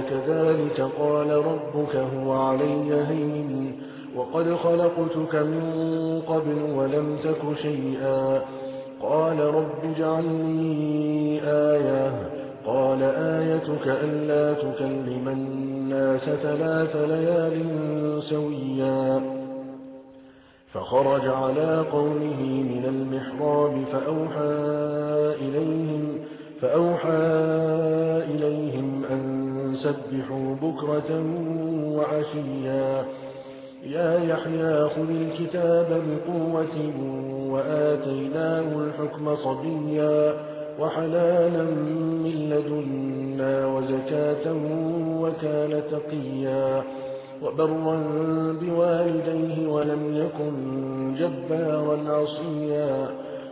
كذلك قال ربك هو علي هين. وقد خلقتك من قبل ولم تك شيئا. قال رب اجعل لي آية. قال آيتك ألا تكلم الناس ثلاث ليال سويا. فخرج على قومه من المحراب فأوحى إليهم فأوحى أن سبحوا بكرة وعشيا. يا يحيى خذ الكتاب بقوة وآتيناه الحكم صبيا وحلالا من لدنا وزكاة وكان تقيا. وبرا بوالديه ولم يكن جبارا عصيا.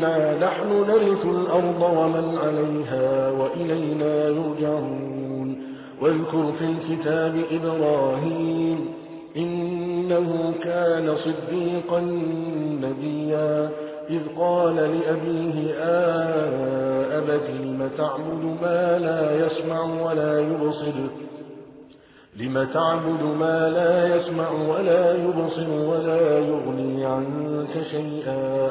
إنا نحن نرث الأرض ومن عليها وإلينا يرجعون. واذكر في الكتاب إبراهيم إنه كان صديقا نبيا. إذ قال لأبيه آبت لم تعبد ما لا يسمع ولا يبصر؟ لم تعبد ما لا يسمع ولا يبصر ولا يغني عنك شيئا؟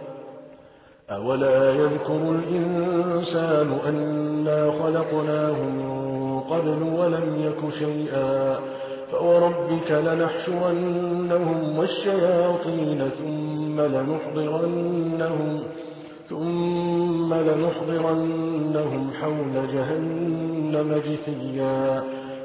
أولا يذكر الإنسان أنا خلقناه قبل ولم يك شيئا فوربك لنحشرنهم والشياطين ثم لنحضرنهم ثم لنحضرنهم حول جهنم جثيا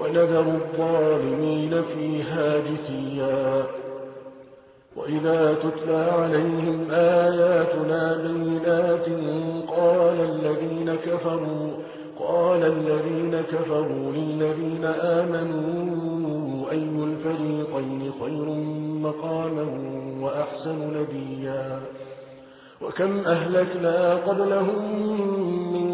ونذر الظالمين فيها جثيا. وإذا تتلى عليهم آياتنا بينات قال الذين كفروا قال الذين كفروا للذين آمنوا أي الفريقين خير مقاما وأحسن نديا وكم أهلكنا قبلهم من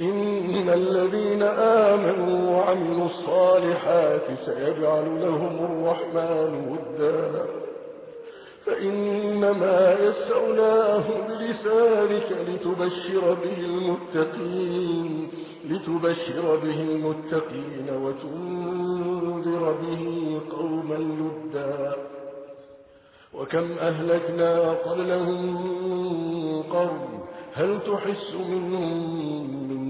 إن الذين آمنوا وعملوا الصالحات سيجعل لهم الرحمن ودا. فإنما يسعناه بلسانك لتبشر به المتقين لتبشر به المتقين وتنذر به قوما لدا. وكم أهلكنا قبلهم قرن هل تحس منهم من